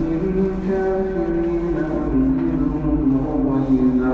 منك